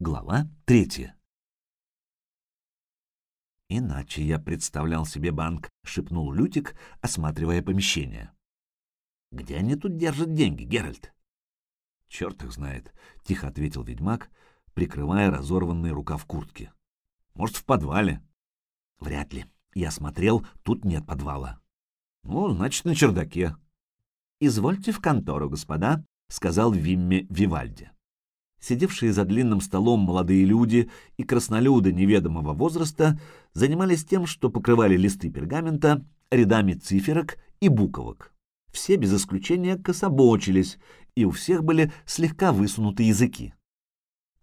Глава третья. «Иначе я представлял себе банк», — шепнул Лютик, осматривая помещение. «Где они тут держат деньги, Геральт?» «Черт их знает», — тихо ответил ведьмак, прикрывая разорванный рукав куртки. «Может, в подвале?» «Вряд ли. Я смотрел, тут нет подвала». «Ну, значит, на чердаке». «Извольте в контору, господа», — сказал Вимме Вивальди. Сидевшие за длинным столом молодые люди и краснолюды неведомого возраста занимались тем, что покрывали листы пергамента рядами циферок и буковок. Все без исключения кособочились, и у всех были слегка высунуты языки.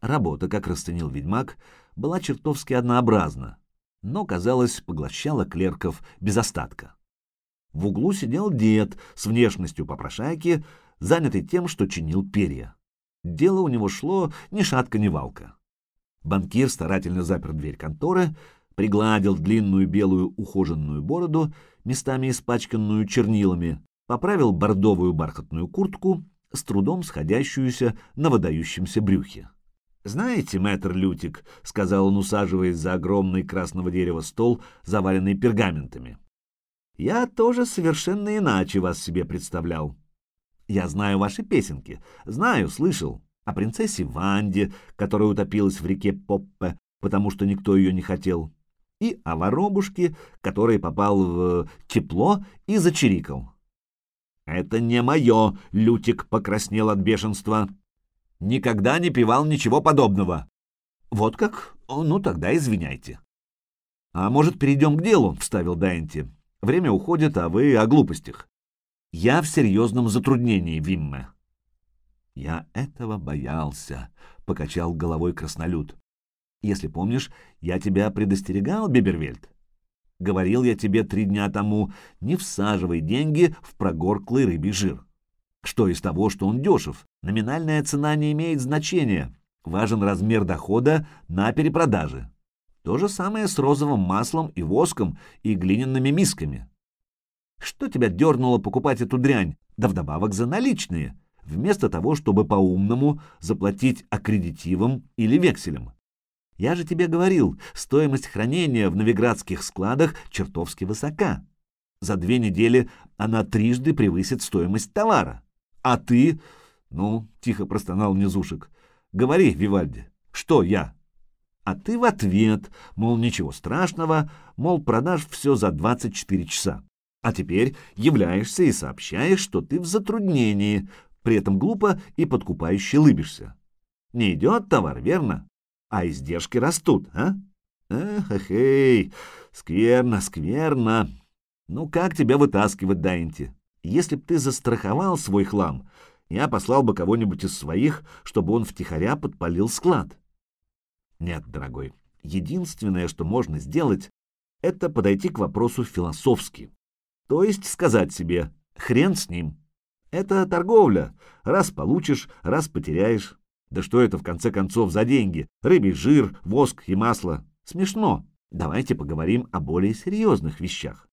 Работа, как расценил ведьмак, была чертовски однообразна, но, казалось, поглощала клерков без остатка. В углу сидел дед с внешностью попрошайки, занятый тем, что чинил перья. Дело у него шло ни шатка, ни валка. Банкир старательно запер дверь конторы, пригладил длинную белую ухоженную бороду, местами испачканную чернилами, поправил бордовую бархатную куртку, с трудом сходящуюся на выдающемся брюхе. «Знаете, мэтр Лютик», — сказал он, усаживаясь за огромный красного дерева стол, заваленный пергаментами, — «я тоже совершенно иначе вас себе представлял. Я знаю ваши песенки. Знаю, слышал. О принцессе Ванде, которая утопилась в реке Поппе, потому что никто ее не хотел. И о воробушке, который попал в тепло и зачирикал. «Это не мое!» — Лютик покраснел от бешенства. «Никогда не пивал ничего подобного». «Вот как? Ну, тогда извиняйте». «А может, перейдем к делу?» — вставил Дайнти. «Время уходит, а вы о глупостях. Я в серьезном затруднении, Вимме. Я этого боялся, — покачал головой краснолюд. Если помнишь, я тебя предостерегал, Бибервельд. Говорил я тебе три дня тому, не всаживай деньги в прогорклый рыбий жир. Что из того, что он дешев? Номинальная цена не имеет значения. Важен размер дохода на перепродаже. То же самое с розовым маслом и воском и глиняными мисками. Что тебя дернуло покупать эту дрянь, да вдобавок за наличные, вместо того, чтобы по-умному заплатить аккредитивом или векселем? Я же тебе говорил, стоимость хранения в новиградских складах чертовски высока. За две недели она трижды превысит стоимость товара. А ты... Ну, тихо простонал Низушек. Говори, Вивальди, что я? А ты в ответ, мол, ничего страшного, мол, продашь все за 24 часа. А теперь являешься и сообщаешь, что ты в затруднении, при этом глупо и подкупающе лыбишься. Не идет товар, верно? А издержки растут, а? Эх, эй, скверно, скверно. Ну как тебя вытаскивать, Дайнти? Если б ты застраховал свой хлам, я послал бы кого-нибудь из своих, чтобы он втихаря подпалил склад. Нет, дорогой, единственное, что можно сделать, это подойти к вопросу философски. То есть сказать себе «хрен с ним». Это торговля. Раз получишь, раз потеряешь. Да что это в конце концов за деньги? Рыбий жир, воск и масло. Смешно. Давайте поговорим о более серьезных вещах.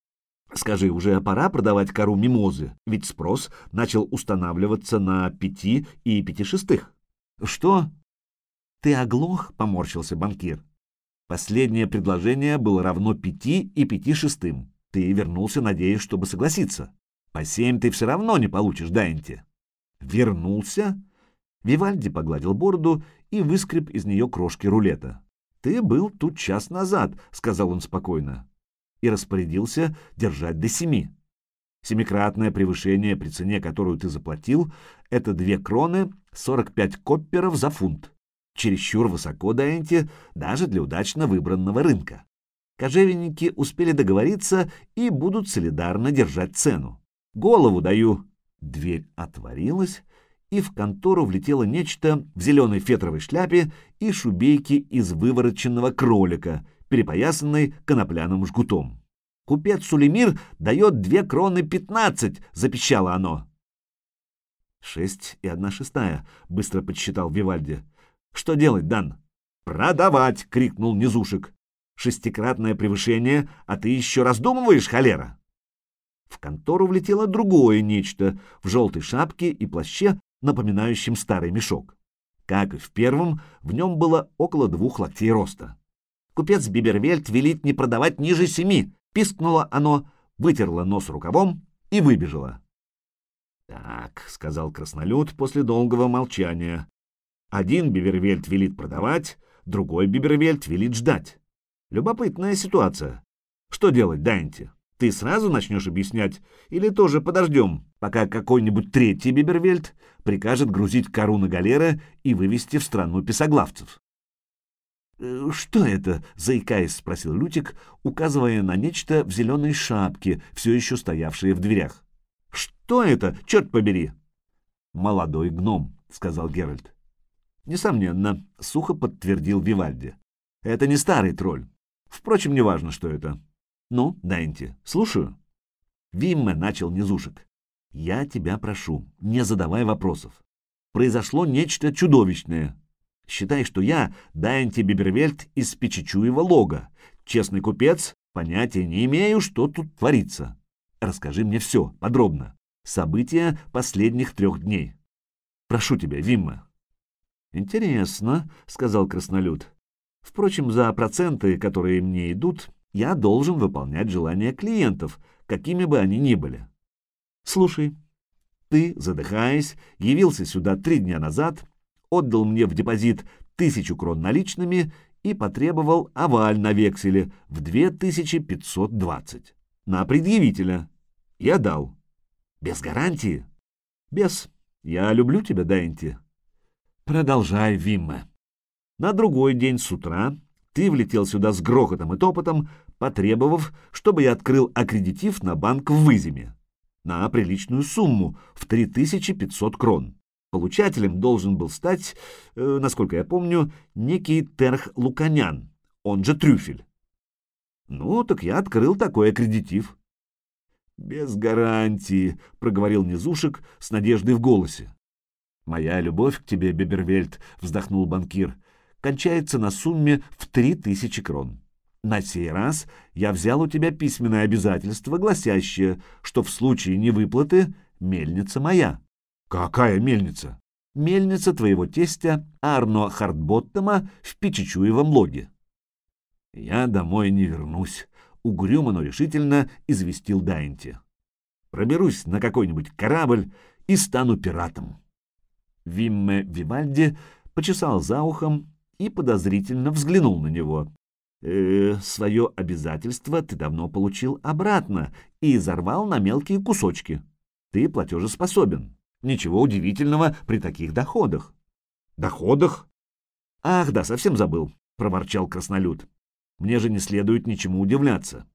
Скажи, уже пора продавать кору мимозы, ведь спрос начал устанавливаться на пяти и пяти шестых. Что? Ты оглох, поморщился банкир. Последнее предложение было равно пяти и пяти шестым. Ты вернулся, надеясь, чтобы согласиться. По семь ты все равно не получишь, Дайнти. Вернулся? Вивальди погладил бороду и выскреб из нее крошки рулета. «Ты был тут час назад», — сказал он спокойно, и распорядился держать до семи. Семикратное превышение при цене, которую ты заплатил, это две кроны, сорок пять копперов за фунт. Чересчур высоко, Дайнти, даже для удачно выбранного рынка. Кожевенники успели договориться и будут солидарно держать цену. Голову даю. Дверь отворилась, и в контору влетело нечто в зеленой фетровой шляпе и шубейке из вывороченного кролика, перепоясанной конопляным жгутом. «Купец Сулемир дает две кроны пятнадцать!» — запищало оно. «Шесть и одна шестая», — быстро подсчитал Вивальди. «Что делать, Дан?» «Продавать!» — крикнул Низушек шестикратное превышение, а ты еще раздумываешь, холера?» В контору влетело другое нечто в желтой шапке и плаще, напоминающем старый мешок. Как и в первом, в нем было около двух локтей роста. Купец Бибервельт велит не продавать ниже семи, пискнуло оно, вытерло нос рукавом и выбежало. «Так», — сказал краснолюд после долгого молчания. «Один Бибервельт велит продавать, другой Бибервельт велит ждать. Любопытная ситуация. Что делать, Дайнти? Ты сразу начнешь объяснять или тоже подождем, пока какой-нибудь третий Бибервельт прикажет грузить кору на галеры и вывести в страну песоглавцев?» «Э, «Что это?» — заикаясь, спросил Лютик, указывая на нечто в зеленой шапке, все еще стоявшее в дверях. «Что это? Черт побери!» «Молодой гном», — сказал Геральт. «Несомненно», — сухо подтвердил Вивальди. «Это не старый тролль. Впрочем, неважно, что это. Ну, Дайнти, слушаю». Вимме начал низушек. «Я тебя прошу, не задавай вопросов. Произошло нечто чудовищное. Считай, что я Дайнти Бибервельт из Печичуева лога. Честный купец, понятия не имею, что тут творится. Расскажи мне все, подробно. События последних трех дней. Прошу тебя, Вимма. Интересно, сказал краснолюд. Впрочем, за проценты, которые мне идут, я должен выполнять желания клиентов, какими бы они ни были. Слушай, ты, задыхаясь, явился сюда три дня назад, отдал мне в депозит тысячу крон наличными и потребовал аваль на векселе в 2520 на предъявителя. Я дал. Без гарантии? Без. Я люблю тебя, Дайнти. Продолжай, Вимме. На другой день с утра ты влетел сюда с грохотом и топотом, потребовав, чтобы я открыл аккредитив на банк в Выземе на приличную сумму в 3500 крон. Получателем должен был стать, э, насколько я помню, некий Терх Луканян, он же Трюфель. Ну, так я открыл такой аккредитив. «Без гарантии», — проговорил Низушек с надеждой в голосе. «Моя любовь к тебе, Бебервельд», — вздохнул банкир, — «кончается на сумме в три тысячи крон. На сей раз я взял у тебя письменное обязательство, гласящее, что в случае невыплаты мельница моя». «Какая мельница?» «Мельница твоего тестя Арно Хартботтема в Пичичуевом логе». «Я домой не вернусь», — угрюмо, но решительно известил Дайнти. «Проберусь на какой-нибудь корабль и стану пиратом». Вимме Вивальди почесал за ухом и подозрительно взглянул на него. «Э, «Свое обязательство ты давно получил обратно и изорвал на мелкие кусочки. Ты платежеспособен. Ничего удивительного при таких доходах». «Доходах?» «Ах, да, совсем забыл», — проворчал краснолюд. Мне же не следует ничему удивляться.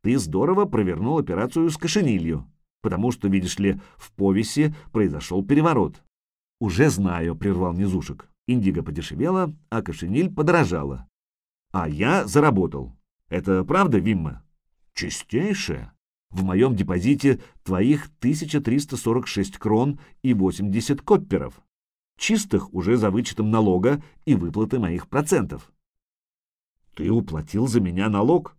Ты здорово провернул операцию с кошенилью, потому что, видишь ли, в повесе произошел переворот. Уже знаю, прервал Низушек. Индиго подешевела, а кошениль подорожала. А я заработал. Это правда, Вимма? Чистейшее. В моем депозите твоих 1346 крон и 80 копперов. Чистых уже за вычетом налога и выплаты моих процентов. Ты уплатил за меня налог?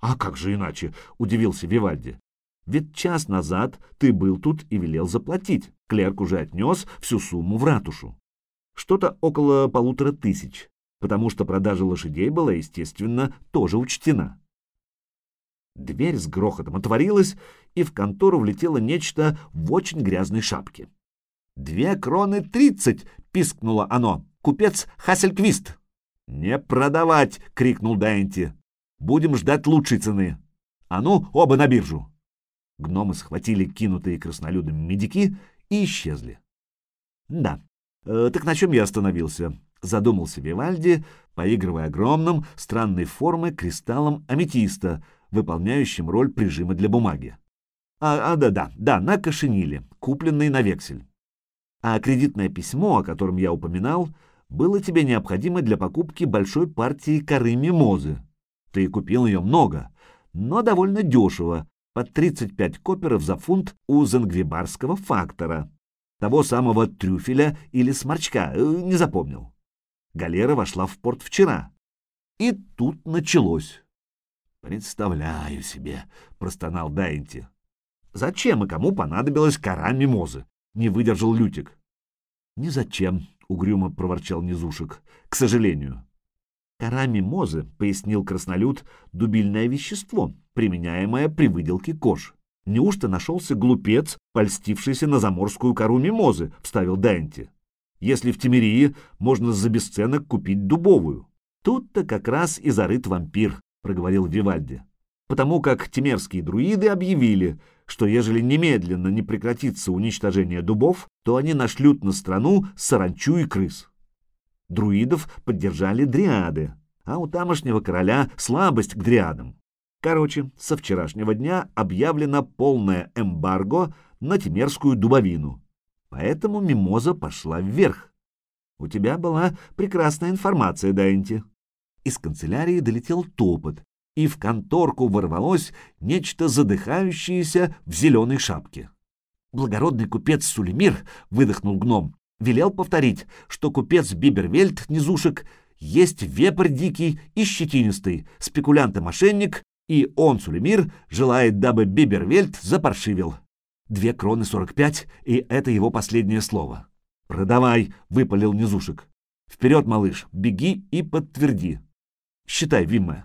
А как же иначе? Удивился Вивальди. Ведь час назад ты был тут и велел заплатить. Клерк уже отнес всю сумму в ратушу. Что-то около полутора тысяч, потому что продажа лошадей была, естественно, тоже учтена. Дверь с грохотом отворилась, и в контору влетело нечто в очень грязной шапке. «Две кроны тридцать!» — пискнуло оно. «Купец Хассельквист!» «Не продавать!» — крикнул Дайнти. «Будем ждать лучшей цены. А ну, оба на биржу!» Гномы схватили кинутые краснолюдом медики и исчезли. «Да, э, так на чем я остановился?» — задумался Вивальди, поигрывая огромным, странной формы кристаллом аметиста, выполняющим роль прижима для бумаги. «А, а да-да, да, на кошениле, купленный на вексель. А кредитное письмо, о котором я упоминал — было тебе необходимо для покупки большой партии коры мимозы. Ты купил ее много, но довольно дешево, под 35 коперов за фунт у зангвибарского фактора. Того самого трюфеля или сморчка, э, не запомнил. Галера вошла в порт вчера. И тут началось. «Представляю себе», — простонал Дайнти. «Зачем и кому понадобилась кора мимозы?» — не выдержал Лютик. «Ни зачем», — угрюмо проворчал Низушек. — К сожалению. Кора мимозы, — пояснил краснолюд, — дубильное вещество, применяемое при выделке кож. Неужто нашелся глупец, польстившийся на заморскую кору мимозы, — вставил Дэнти. Если в Тимирии можно за бесценок купить дубовую. Тут-то как раз и зарыт вампир, — проговорил Вивальди. Потому как тимерские друиды объявили, что ежели немедленно не прекратится уничтожение дубов, то они нашлют на страну саранчу и крыс. Друидов поддержали дриады, а у тамошнего короля слабость к дриадам. Короче, со вчерашнего дня объявлено полное эмбарго на тимерскую дубовину. Поэтому мимоза пошла вверх. У тебя была прекрасная информация, Дайнти. Из канцелярии долетел топот, и в конторку ворвалось нечто задыхающееся в зеленой шапке. Благородный купец Сулемир, выдохнул гном, велел повторить, что купец Бибервельд Низушек есть вепрь дикий и щетинистый, спекулянт и мошенник, и он, Сулемир, желает, дабы Бибервельд запаршивил. Две кроны сорок пять, и это его последнее слово. «Продавай», — выпалил Низушек. «Вперед, малыш, беги и подтверди». «Считай, Вимме».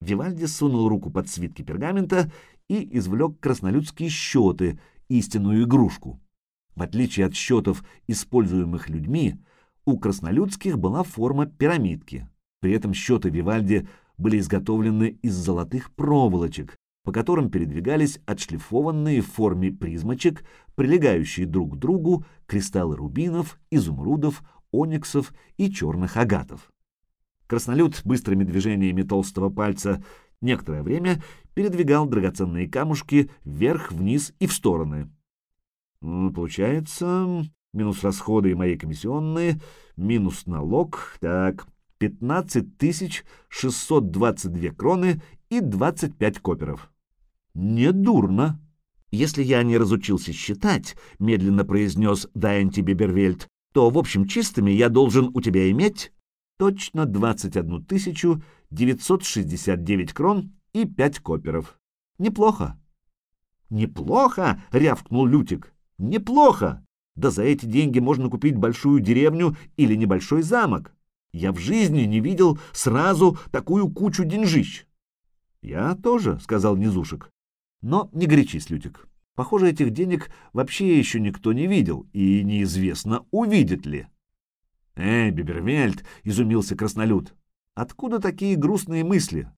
Вивальди сунул руку под свитки пергамента и извлек краснолюдские счеты, истинную игрушку. В отличие от счетов, используемых людьми, у краснолюдских была форма пирамидки. При этом счеты Вивальди были изготовлены из золотых проволочек, по которым передвигались отшлифованные в форме призмочек, прилегающие друг к другу кристаллы рубинов, изумрудов, ониксов и черных агатов. Краснолюд быстрыми движениями толстого пальца некоторое время передвигал драгоценные камушки вверх, вниз и в стороны. Получается, минус расходы и мои комиссионные, минус налог, так, 15 622 кроны и 25 коперов. Недурно. Если я не разучился считать, медленно произнес Дайнти Бибервельд, то, в общем, чистыми я должен у тебя иметь точно 21 969 крон и 5 коперов. Неплохо. Неплохо, рявкнул Лютик. Неплохо. Да за эти деньги можно купить большую деревню или небольшой замок. Я в жизни не видел сразу такую кучу деньжищ. Я тоже, сказал Низушек. Но не горячись, Лютик. Похоже, этих денег вообще еще никто не видел, и неизвестно, увидит ли. «Эй, Бибервельд!» — изумился краснолюд. «Откуда такие грустные мысли?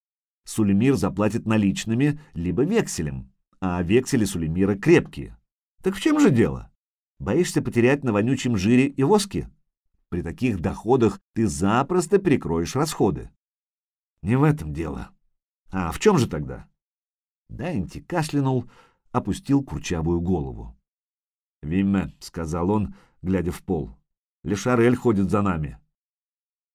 Сулемир заплатит наличными, либо векселем, а вексели Сулемира крепкие. Так в чем же дело? Боишься потерять на вонючем жире и воске? При таких доходах ты запросто перекроешь расходы». «Не в этом дело. А в чем же тогда?» Дайнти кашлянул, опустил курчавую голову. «Вимме», — сказал он, глядя в пол, Лешарель ходит за нами.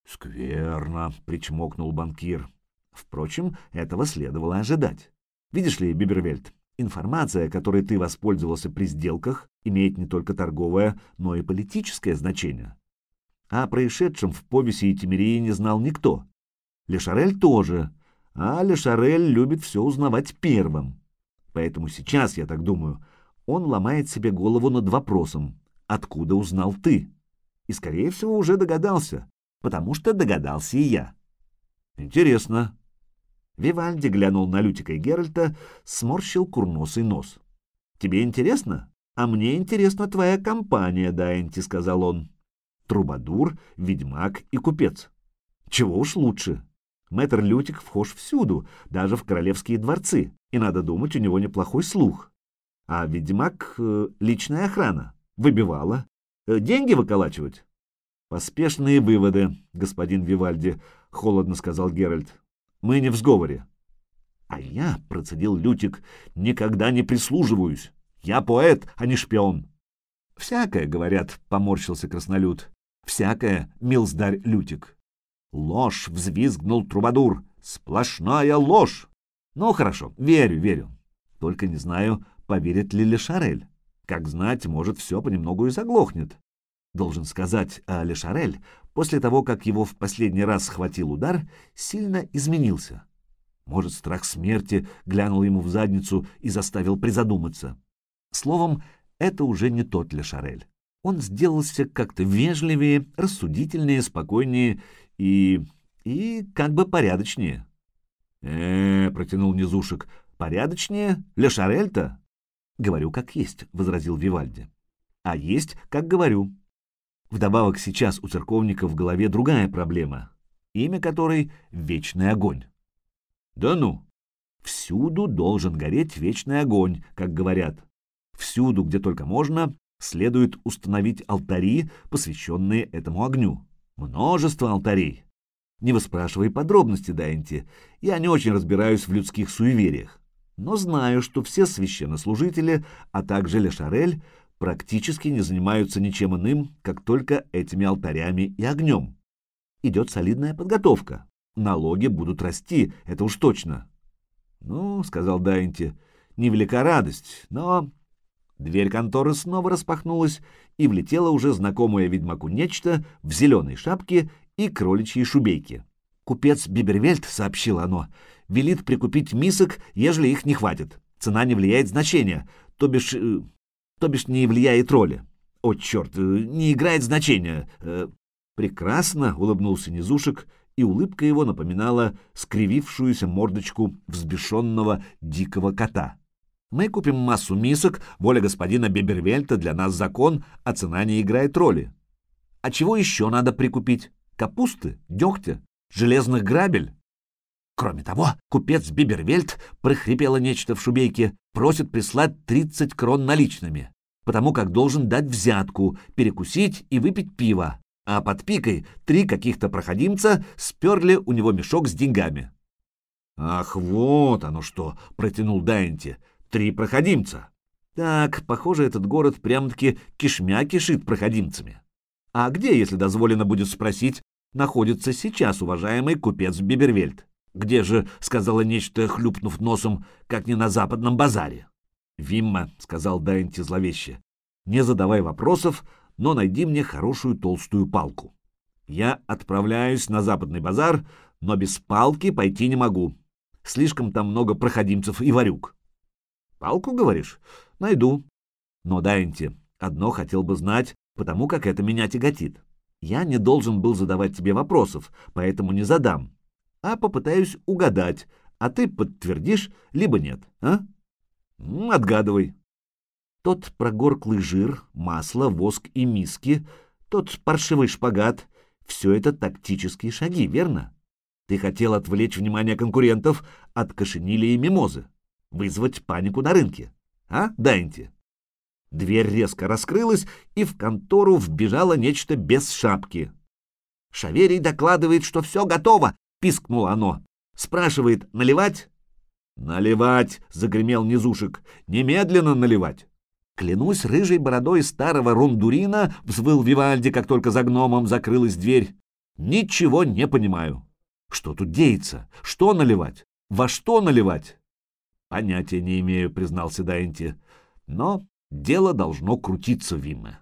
Скверно, причмокнул банкир. Впрочем, этого следовало ожидать. Видишь ли, Бибервельд, информация, которой ты воспользовался при сделках, имеет не только торговое, но и политическое значение. О происшедшем в Повесе и Тимирии не знал никто. Лешарель тоже, а Лешарель любит все узнавать первым. Поэтому сейчас, я так думаю, он ломает себе голову над вопросом, откуда узнал ты? и, скорее всего, уже догадался, потому что догадался и я. Интересно. Вивальди глянул на Лютика и Геральта, сморщил курносый нос. «Тебе интересно? А мне интересна твоя компания, Дайнти», — сказал он. «Трубадур, ведьмак и купец. Чего уж лучше. Мэтр Лютик вхож всюду, даже в королевские дворцы, и, надо думать, у него неплохой слух. А ведьмак э, — личная охрана. Выбивала, Э, деньги выколачивать? Поспешные выводы, господин Вивальди, холодно сказал Геральт. Мы не в сговоре. А я, процедил Лютик, никогда не прислуживаюсь. Я поэт, а не шпион. Всякое, говорят, поморщился краснолюд. Всякое, милздарь Лютик. Ложь, взвизгнул Трубадур. Сплошная ложь. Ну, хорошо, верю, верю. Только не знаю, поверит ли Лешарель. Как знать, может, все понемногу и заглохнет. Должен сказать, а Лешарель, после того, как его в последний раз схватил удар, сильно изменился. Может, страх смерти глянул ему в задницу и заставил призадуматься. Словом, это уже не тот Лешарель. Он сделался как-то вежливее, рассудительнее, спокойнее и... и как бы порядочнее. э, -э протянул Низушек. «Порядочнее? Ле Шарель-то?» «Говорю, как есть», — возразил Вивальди. «А есть, как говорю». Вдобавок сейчас у церковника в голове другая проблема, имя которой — Вечный огонь. «Да ну! Всюду должен гореть вечный огонь, как говорят. Всюду, где только можно, следует установить алтари, посвященные этому огню. Множество алтарей. Не выспрашивай подробности, Дайнти, я не очень разбираюсь в людских суевериях, но знаю, что все священнослужители, а также Лешарель, практически не занимаются ничем иным, как только этими алтарями и огнем. Идет солидная подготовка. Налоги будут расти, это уж точно. Ну, — сказал Дайнти, — невелика радость, но Дверь конторы снова распахнулась, и влетело уже знакомое ведьмаку нечто в зеленой шапке и кроличьей шубейке. «Купец Бибервельт», — сообщило оно, — «велит прикупить мисок, ежели их не хватит. Цена не влияет значения, то бишь... Э, то бишь не влияет роли. О, черт, э, не играет значения. Э, прекрасно», — улыбнулся Низушек, и улыбка его напоминала скривившуюся мордочку взбешенного дикого кота. Мы купим массу мисок, воля господина Бебервельта для нас закон, а цена не играет роли. А чего еще надо прикупить? Капусты, дегтя, железных грабель? Кроме того, купец Бибервельт, прохрипело нечто в шубейке, просит прислать 30 крон наличными, потому как должен дать взятку, перекусить и выпить пиво, а под пикой три каких-то проходимца сперли у него мешок с деньгами. «Ах, вот оно что!» — протянул Дайнти. Три проходимца. Так, похоже, этот город прям-таки кишмя кишит проходимцами. А где, если дозволено будет спросить, находится сейчас уважаемый купец Бибервельд? Где же, — сказала нечто, хлюпнув носом, как не на западном базаре? Вимма, — сказал Дайнти зловеще, — не задавай вопросов, но найди мне хорошую толстую палку. Я отправляюсь на западный базар, но без палки пойти не могу. Слишком там много проходимцев и варюк. Палку, говоришь? Найду. Но, Дайнти, одно хотел бы знать, потому как это меня тяготит. Я не должен был задавать тебе вопросов, поэтому не задам, а попытаюсь угадать, а ты подтвердишь, либо нет, а? Отгадывай. Тот прогорклый жир, масло, воск и миски, тот паршивый шпагат — все это тактические шаги, верно? Ты хотел отвлечь внимание конкурентов от кошенили и мимозы вызвать панику на рынке. А, Дайнти? Дверь резко раскрылась, и в контору вбежало нечто без шапки. Шаверий докладывает, что все готово, пискнуло оно. Спрашивает, наливать? Наливать, загремел низушек, немедленно наливать. Клянусь рыжей бородой старого рундурина, взвыл Вивальди, как только за гномом закрылась дверь. Ничего не понимаю. Что тут деется? Что наливать? Во что наливать? Понятия не имею, признался Дайнти. Но дело должно крутиться, Вимме.